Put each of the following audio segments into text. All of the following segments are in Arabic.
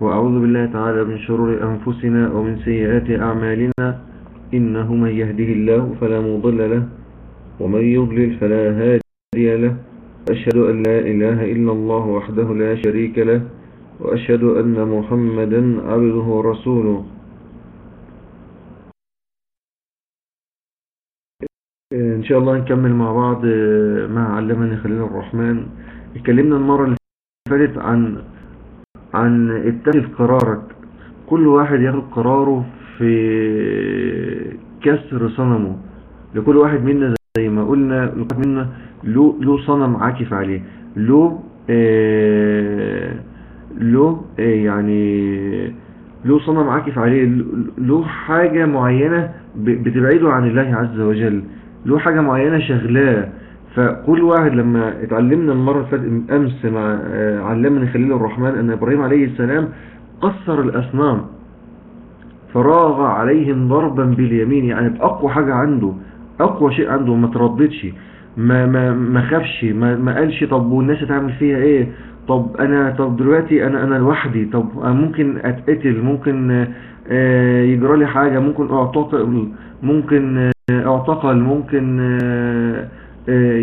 وأعوذ بالله تعالى من شرور أنفسنا ومن سيئات أعمالنا إنه من يهده الله فلا مضل له ومن يضلل فلا هادي له. أشهد أن لا إله إلا الله وحده لا شريك له وأشهد أن محمدا عبده ورسوله. إن شاء الله نكمل مع بعض مع علمني خليل الرحمن. اتكلمنا المرة اللي فاتت عن عن اتخذ قرارك. كل واحد ياخد قراره في كسر صنمه. لكل واحد منا زي ما قلنا لكل واحد منا له له صنم عاكف عليه. له آه له آه يعني له صنم عاكف عليه. له حاجة معينة بتبعده عن الله عز وجل. له حاجة معينة شغلاه. فكل واحد لما اتعلمنا المرة فاتت أمس مع علمني خليل الرحمن أن إبراهيم عليه السلام قصر الاسنام فراغ عليهم ضربا باليمين يعني بأقوى حاجة عنده أقوى شيء عنده ما ترددش ما ما ما خافش ما, ما قالش طب والناس هتعمل فيها إيه؟ طب أنا طب دلوقتي أنا أنا لوحدي طب ممكن أتقتل ممكن يجرى لي حاجة ممكن أعتقل ممكن أعتقل ممكن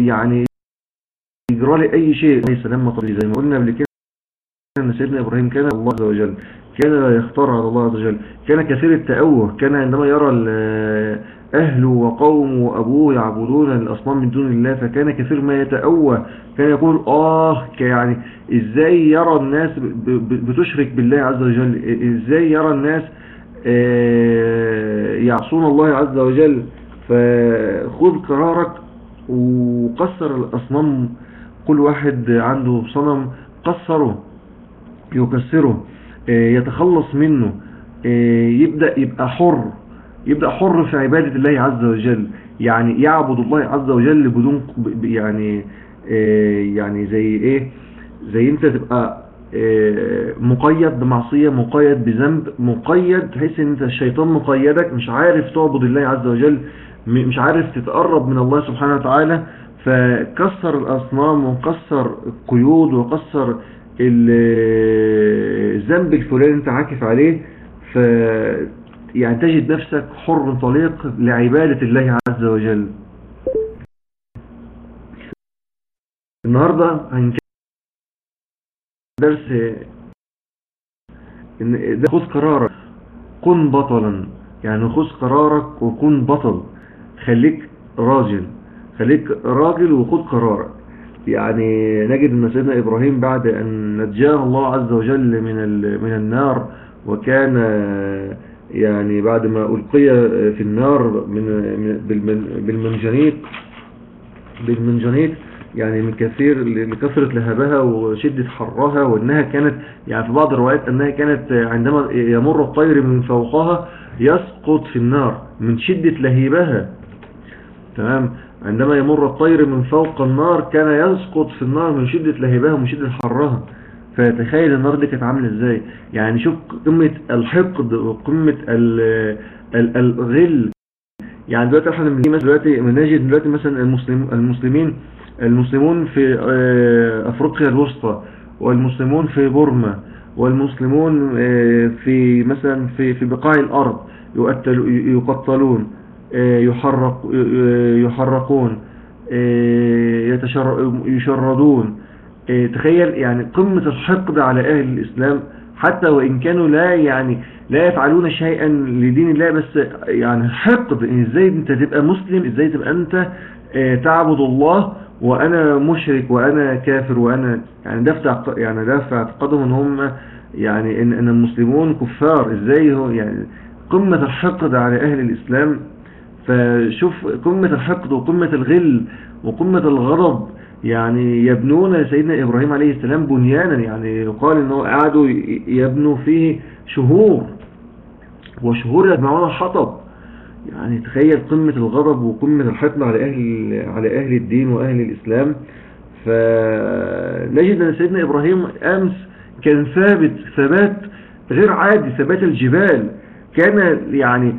يعني يجرى لي أي شيء. عليه السلام مطلي زي ما قلنا قبل كده ان سيدنا إبراهيم كان الله عز وجل كان لا يختار على الله عز وجل كان كثير التأوه كان عندما يرى اهله وقومه وأبوه يعبدون الأصنام من دون الله فكان كثير ما يتأوه. كان يقول آه يعني إزاي يرى الناس بتشرك بالله عز وجل؟ إزاي يرى الناس يعصون الله عز وجل؟ فخذ قرارك وقصر الأصنام. كل واحد عنده صنم قصره يكسره يتخلص منه يبدأ يبقى حر يبدأ حر في عبادة الله عز وجل. يعني يعبد الله عز وجل بدون يعني يعني زي إيه؟ زي أنت تبقى مقيد بمعصية مقيد بذنب مقيد تحس إن أنت الشيطان مقيدك مش عارف تعبد الله عز وجل مش عارف تتقرب من الله سبحانه وتعالى فكسر الأصنام وكسر القيود وكسر الذنب الفلاني أنت عاكف عليه ف يعني تجد نفسك حر طليق لعبادة الله عز وجل. النهاردة هنكمل درس إن ده خذ قرارك كن بطلا. يعني خذ قرارك وكن بطل. خليك راجل. خليك راجل وخذ قرارك. يعني نجد أن سيدنا إبراهيم بعد أن نجاه الله عز وجل من من النار وكان يعني بعد ما ألقي في النار من بالمنجنيق بالمنجنيق يعني من كثير لكثرة لهبها وشدة حرها وإنها كانت يعني في بعض الروايات إنها كانت عندما يمر الطير من فوقها يسقط في النار من شدة لهيبها. تمام؟ عندما يمر الطير من فوق النار كان يسقط في النار من شدة لهيبها ومن شدة حرها. فتخيل النار دي كانت عاملة إزاي؟ يعني شوف قمة الحقد وقمة الغل. يعني دلوقتي إحنا بنجي مثلا دلوقتي بنجد دلوقتي مثلا المسلم المسلمين المسلمون في أفريقيا الوسطى والمسلمون في بورما والمسلمون في مثلا في في بقاع الأرض يقتلون يحرق يحرقون يشردون. تخيل يعني قمة الحقد على أهل الإسلام حتى وإن كانوا لا يعني لا يفعلون شيئا لدين الله بس يعني حقد إزاي أنت تبقى مسلم إزاي تبقى أنت تعبد الله وأنا مشرك وأنا كافر وأنا يعني دفع يعني دفع اعتقادهم إن هم يعني ان, إن المسلمون كفار. إزاي هو يعني قمة الحقد على أهل الإسلام؟ فشوف قمة الحقد وقمة الغل وقمة الغضب. يعني يبنون سيدنا إبراهيم عليه السلام بنيانا. يعني يقال إنه قعدوا يبنوا فيه شهور. وشهور يجمعون الحطب. يعني تخيل قمة الغضب وقمة الحقد على أهل, على أهل الدين وأهل الإسلام. فنجد أن سيدنا إبراهيم أمس كان ثابت ثبات غير عادي ثبات الجبال. كان يعني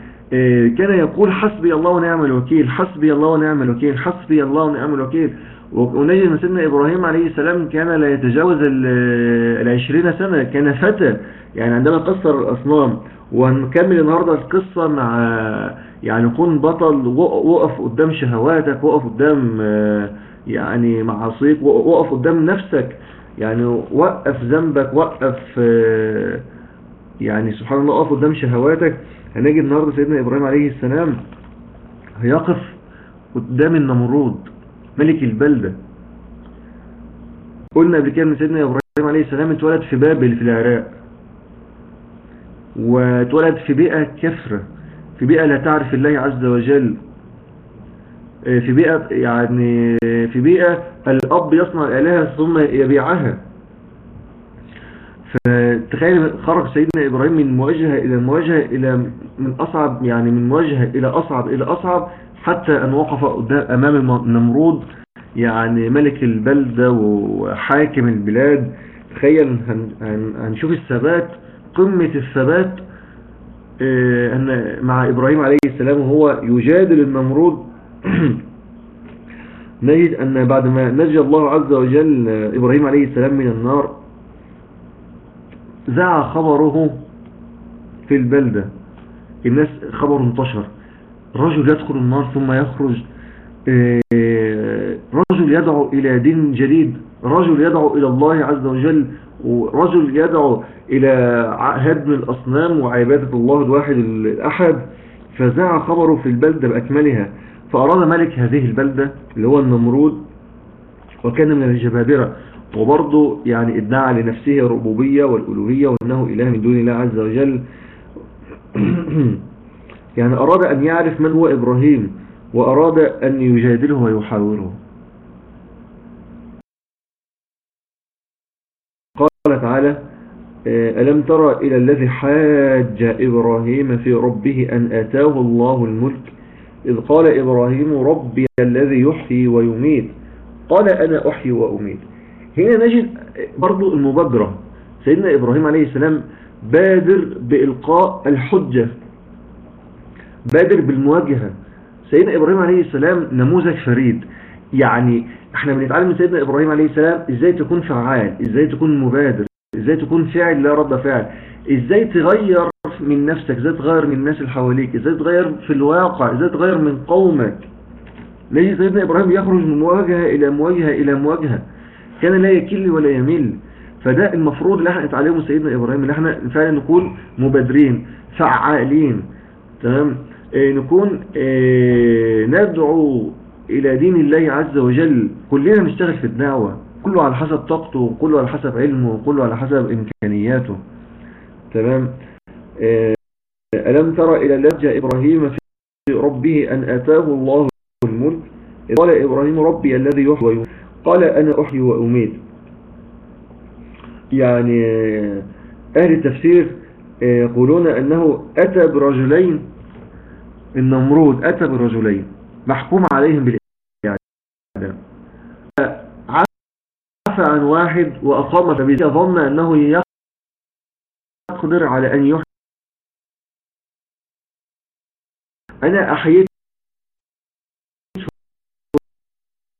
كان يقول حسبي الله ونعم الوكيل حسبي الله ونعم الوكيل حسبي الله ونعم الوكيل. ونجد أن سيدنا إبراهيم عليه السلام كان لا يتجاوز العشرين سنة كان فتى. يعني عندما كسر الأصنام وهنكمل النهاردة القصة مع يعني كون بطل وقف قدام شهواتك وقف قدام يعني معاصيك وقف قدام نفسك. يعني وقف ذنبك وقف يعني سبحان الله وقف قدام شهواتك. هنجي النهاردة سيدنا إبراهيم عليه السلام. هيقف قدام النمرود ملك البلدة. قلنا قبل كده إن سيدنا إبراهيم عليه السلام اتولد في بابل في العراق. واتولد في بيئة كفرة في بيئة لا تعرف الله عز وجل. في بيئة يعني في بيئة الأب يصنع الآلهة ثم يبيعها. فتخيل خرج سيدنا إبراهيم من مواجهة إلى مواجهة إلى من أصعب يعني من مواجهة إلى أصعب إلى أصعب حتى أن وقف أمام النمرود يعني ملك البلدة وحاكم البلاد. تخيل هنشوف الثبات. قمة الثبات أن مع إبراهيم عليه السلام وهو يجادل النمرود نجد أن بعد ما نجى الله عز وجل إبراهيم عليه السلام من النار ذاع خبره في البلدة. الناس خبر انتشر رجل يدخل النار ثم يخرج رجل يدعو إلى دين جديد رجل يدعو إلى الله عز وجل ورجل يدعو إلى هدم الأصنام وعبادة الله الواحد الأحد فذاع خبره في البلدة بأكملها فأراد ملك هذه البلدة اللي هو النمرود وكان من الجبابرة وبرضه يعني ادعى لنفسه الربوبية والألوهية وأنه إله من دون الله عز وجل. يعني أراد أن يعرف من هو إبراهيم وأراد أن يجادله ويحاوره. قال تعالى ألم ترى إلى الذي حاج إبراهيم في ربه أن أتاه الله الملك؟ إذ قال إبراهيم ربي الذي يحيي ويميت. قال أنا أحيي وأميت. هنا نجد برضو المبادرة. سيدنا إبراهيم عليه السلام بادر بإلقاء الحجة بادر بالمواجهة. سيدنا إبراهيم عليه السلام نموذج فريد. يعني إحنا بنتعلم من سيدنا إبراهيم عليه السلام إزاي تكون فعال إزاي تكون مبادر إزاي تكون فاعل لا رد فعل إزاي تغير من نفسك إزاي تغير من الناس اللي حواليك إزاي تغير في الواقع إزاي تغير من قومك. نجي سيدنا إبراهيم يخرج من مواجهة إلى مواجهة إلى مواجهة؟ كان لا يكل ولا يمل فده المفروض اللي إحنا نتعلمه سيدنا إبراهيم اللي إحنا فعلا نكون مبادرين فعالين. تمام؟ آه نكون آه ندعو إلى دين الله عز وجل. كلنا نشتغل في الدعوة. كله على حسب طاقته كله على حسب علمه كله على حسب إمكانياته. تمام؟ آه ألم ترى إلى لجأ إبراهيم في ربه أن أتاه الله الملك؟ قال إبراهيم ربي الذي يحيي ويميت قال أنا أحيي وأميت. يعني أهل التفسير يقولون أنه أتى برجلين. النمرود أتى برجلين. محكوم عليهم بالإعدام. عفى عن واحد وأقام فبيته ظن أنه يقدر على أن يحيي أنا أحييت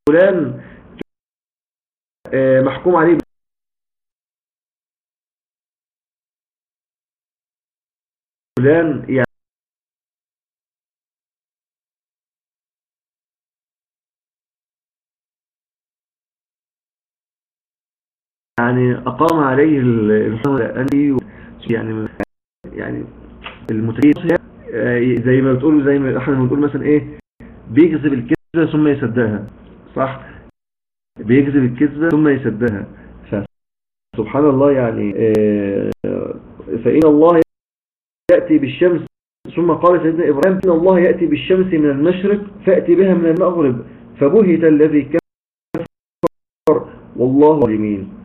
فلان محكوم عليه. فلان يعني يعني أقام عليه الحكم الأني يعني يعني المتكلم زي ما بتقولوا زي ما إحنا بنقول مثلا إيه بيكذب الكذبة ثم يصدقها صح؟ بيكذب الكذبة ثم يصدقها سبحان الله يعني فإن الله يأتي بالشمس ثم قال سيدنا إبراهيم إن الله يأتي بالشمس من المشرق فأتي بها من المغرب فبهت الذي كفر والله ظالمين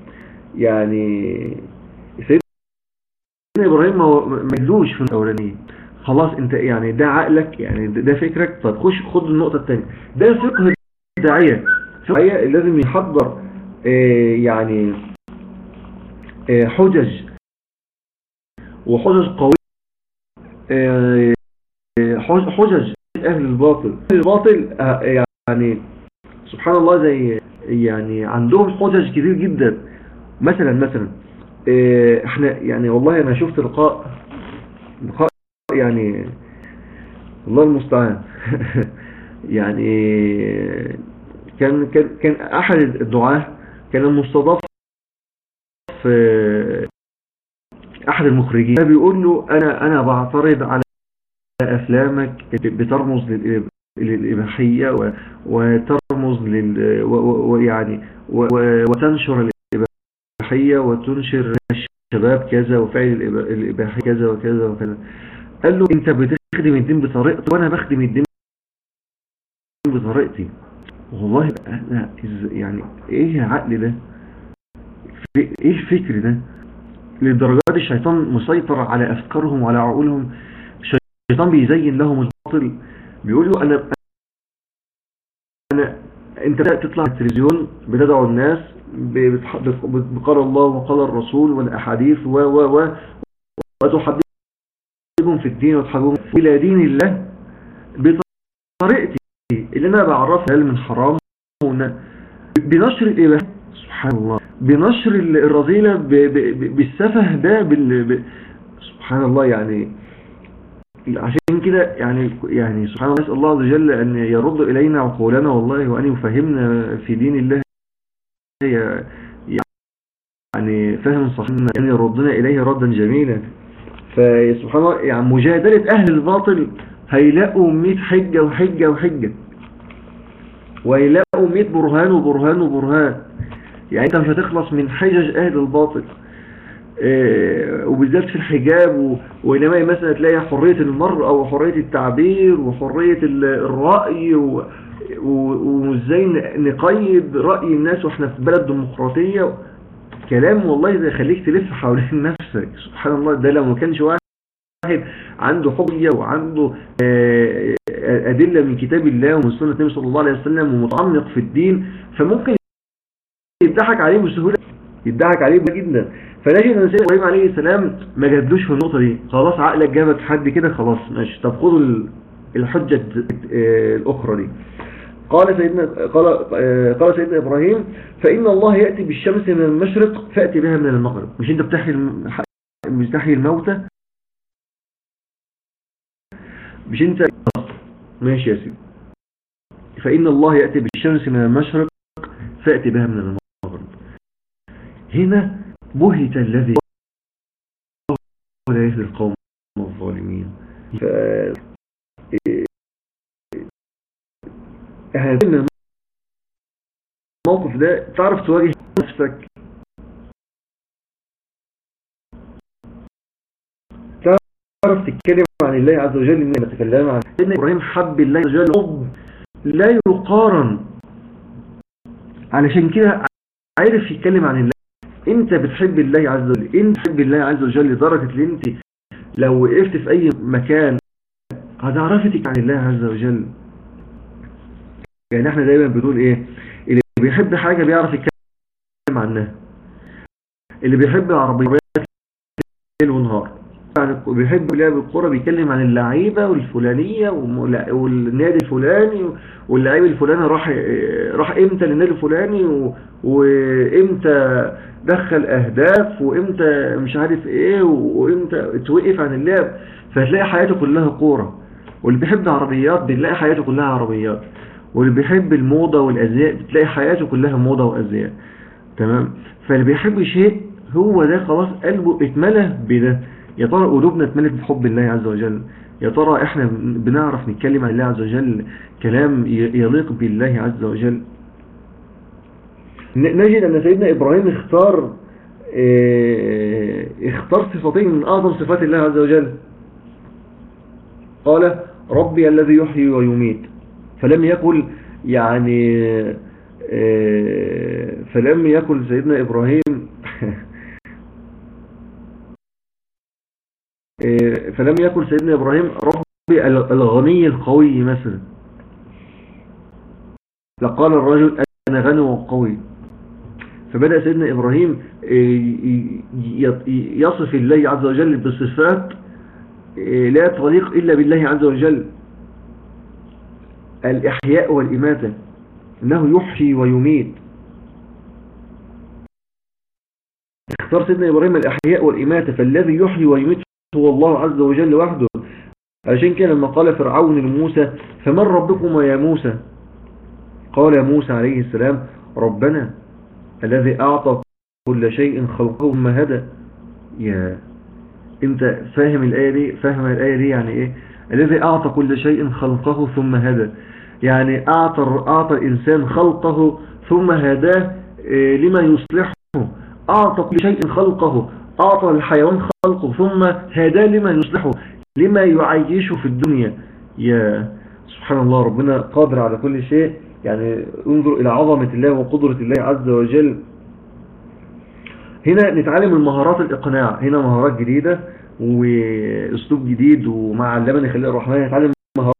يعني سيدنا إبراهيم ما يجلوش في الأولانية. خلاص انت يعني ده عقلك يعني ده فكرك طب خش خد النقطة الثانية ده فقه الداعية. فقه لازم يحضر آه يعني آه حجج. وحجج قوية آه حجج أهل الباطل. الباطل يعني سبحان الله زي يعني عندهم حجج كتير جدا. مثلا مثلا آه، إحنا يعني والله أنا شفت لقاء لقاء يعني الله المستعان. يعني كان كان كان أحد الدعاة كان مستضاف في أحد المخرجين. بيقول له أنا أنا بعترض على أفلامك بترمز للإباحية وترمز لل ويعني وتنشر الإباحية وتنشر الشباب كذا وفعل الإباحية كذا وكذا وكذا. قال له أنت بتخدم الدين بطريقتك وأنا بخدم الدين بطريقتي. والله أنا يعني إيه العقل ده؟ إيه الفكر ده؟ للدرجات الشيطان مسيطر على أفكارهم وعلى عقولهم. الشيطان بيزين لهم الباطل. بيقول له أنا أنا انت تطلع التلفزيون بتدعو الناس بقال الله وقال الرسول والأحاديث و و و وتحببهم في الدين وتحببهم إلى دين الله بطريقتي اللي أنا بعرفها. من حرام؟ بنشر الاباحه سبحان الله. بنشر الرذيلة بالسفه ده بال... سبحان الله يعني عشان كده يعني يعني سبحان الله نسأل الله عز وجل أن يرد إلينا عقولنا والله وأن يفهمنا في دين الله يعني فهم صحيح أن يردنا إليه ردا جميلا. فسبحان الله يعني مجادلة أهل الباطل هيلاقوا 100 حجة وحجة وحجة. ويلاقوا 100 برهان وبرهان وبرهان. يعني أنت مش هتخلص من حجج أهل الباطل. وبالذات في الحجاب وإنما مثلا تلاقي حرية المرأة وحرية التعبير وحرية الرأي وإزاي نقيد رأي الناس وإحنا في بلد ديمقراطية. كلام والله ده يخليك تلف حوالين نفسك. سبحان الله ده لو ما كانش واحد عنده حجية وعنده آه أدلة من كتاب الله ومن سنة النبي صلى الله عليه وسلم ومتعمق في الدين فممكن يضحك عليه بسهولة. يضحك عليه جدا. فنجد إن سيدنا إبراهيم عليه السلام ما جدوش في النقطة دي. خلاص عقلك جابك حد كده خلاص ماشي. طب خدوا الحجة الأخرى دي. قال سيدنا قال قال سيدنا إبراهيم فإن الله يأتي بالشمس من المشرق فأتي بها من المغرب. مش أنت بتحيي بتحيي الموتى؟ مش أنت؟ ماشي يا سيدي. فإن الله يأتي بالشمس من المشرق فأتي بها من المغرب. هنا بهت الذي يهدي القوم الظالمين. ف من الموقف ده تعرف تواجه نفسك. تعرف تتكلم عن الله عز وجل إنك تتكلم عن سيدنا إبراهيم حب الله عز وجل. لا يقارن. علشان كده عارف يتكلم عن الله انت بتحب الله عز وجل انت بتحب الله عز وجل لدرجة ان انت لو وقفت في أي مكان هتعرفتك عن الله عز وجل. يعني إحنا دايما بنقول إيه؟ اللي بيحب حاجة بيعرف يتكلم عنها. اللي بيحب يعني بيحب لعب الكورة بيتكلم عن اللعيبة والفلانية والنادي الفلاني واللعيب الفلاني راح راح إمتى للنادي الفلاني وإمتى دخل أهداف وإمتى مش عارف إيه وإمتى اتوقف عن اللعب. فهتلاقي حياته كلها كورة. واللي بيحب العربيات بتلاقي حياته كلها عربيات. واللي بيحب الموضة والأزياء بتلاقي حياته كلها موضة وأزياء. تمام؟ فاللي بيحب شيء هو ده خلاص قلبه اتملى بده. يا ترى قلوبنا اتملت بحب الله عز وجل؟ يا ترى إحنا بنعرف نتكلم عن الله عز وجل كلام يليق بالله عز وجل؟ نجد أن سيدنا إبراهيم اختار آه اختار صفتين من أعظم صفات الله عز وجل. قال ربي الذي يحيي ويميت. فلم يقل يعني آه فلم يقل سيدنا إبراهيم إيه، فلم يكن سيدنا إبراهيم ربي الغني القوي مثلا. لقال الرجل أنا غني وقوي. فبدأ سيدنا إبراهيم إيه، يصف الله عز وجل بصفات إيه، لا تليق إلا بالله عز وجل. الإحياء والإماتة. إنه يحيي ويميت. اختار سيدنا إبراهيم الأحياء والإماتة فالذي يحيي ويميت هو الله عز وجل وحده. عشان كده لما قال فرعون لموسى فمن ربكما يا موسى؟ قال موسى عليه السلام ربنا الذي أعطى كل شيء خلقه ثم هدى. يا أنت فاهم الآية دي؟ فاهم الآية دي يعني إيه؟ الذي أعطى كل شيء خلقه ثم هدى. يعني أعطى, أعطى الإنسان خلقه ثم هداه إيه لما يصلحه. أعطى كل شيء خلقه أعطى الحيوان خلقه ثم هداه لما يصلحه لما يعيشه في الدنيا. يا سبحان الله ربنا قادر على كل شيء. يعني انظر إلى عظمة الله وقدرة الله عز وجل. هنا نتعلم المهارات الإقناع. هنا مهارات جديدة وأسلوب جديد ومع علمني خليل الرحمن. نتعلم مهارات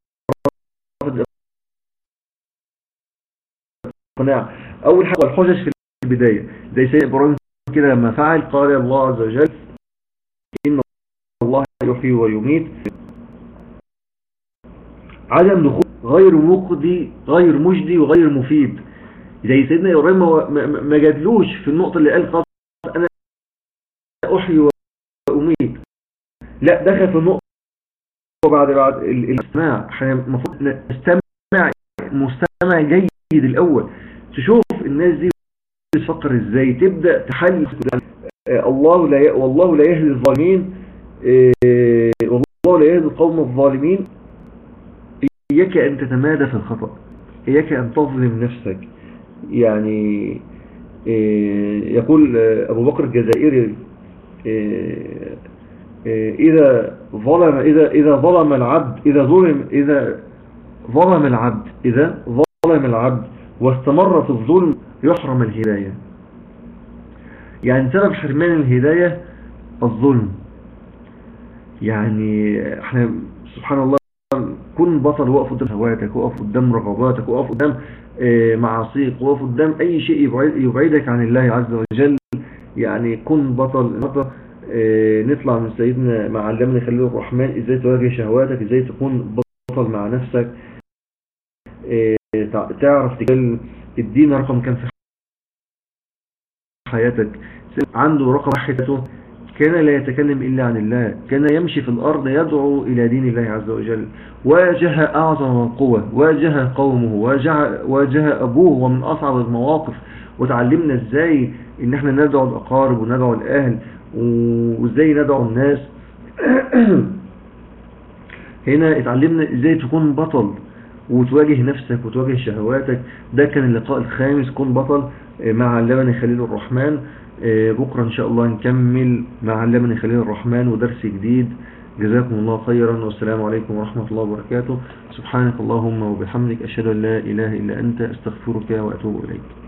الإقناع. أول حاجة الحجج في البداية. زي سيد إبراهيم كده لما فعل قال الله عز وجل إن الله يحيي ويميت. عدم دخول غير مقضي غير مجدي وغير مفيد. زي سيدنا إبراهيم ما جادلوش في النقطة اللي قال خلاص أنا أحيي وأميت. لا دخل في النقطة وبعد بعد الاستماع. إحنا المفروض نستمع مستمع جيد الأول. تشوف الناس دي بتفكر إزاي تبدأ تحل الله لا والله لا يهدي الظالمين والله لا يهدي القوم الظالمين. إياك أن تتمادى في الخطأ إياك أن تظلم نفسك. يعني يقول أبو بكر الجزائري إذا ظلم إذا إذا ظلم العبد إذا ظلم إذا ظلم العبد إذا ظلم العبد واستمر في الظلم يحرم الهداية. يعني سبب حرمان الهداية الظلم. يعني إحنا سبحان الله كن بطل وقف قدام هواتك وقف قدام رغباتك وقف قدام معاصيك وقف قدام أي شيء يبعدك عن الله عز وجل. يعني كن بطل. نطلع من سيدنا مع علمنا خليل الرحمن إزاي تواجه شهواتك إزاي تكون بطل مع نفسك. تعرف تكلم الدين رقم كم في حياتك. عنده رقم واحد كان لا يتكلم إلا عن الله. كان يمشي في الأرض يدعو إلى دين الله عز وجل. واجه أعظم القوة واجه قومه. واجه, واجه أبوه. ومن أصعب المواقف. وتعلمنا إزاي إن إحنا ندعو الأقارب وندعو الأهل. وإزاي ندعو الناس. هنا اتعلمنا إزاي تكون بطل. وتواجه نفسك وتواجه شهواتك. ده كان اللقاء الخامس. كن بطل مع علمني خليل الرحمن. بكرة إن شاء الله نكمل مع علمني خليل الرحمن ودرس جديد. جزاكم الله خيرا. والسلام عليكم ورحمة الله وبركاته. سبحانك اللهم وبحمدك أشهد أن لا إله إلا أنت أستغفرك وأتوب إليك.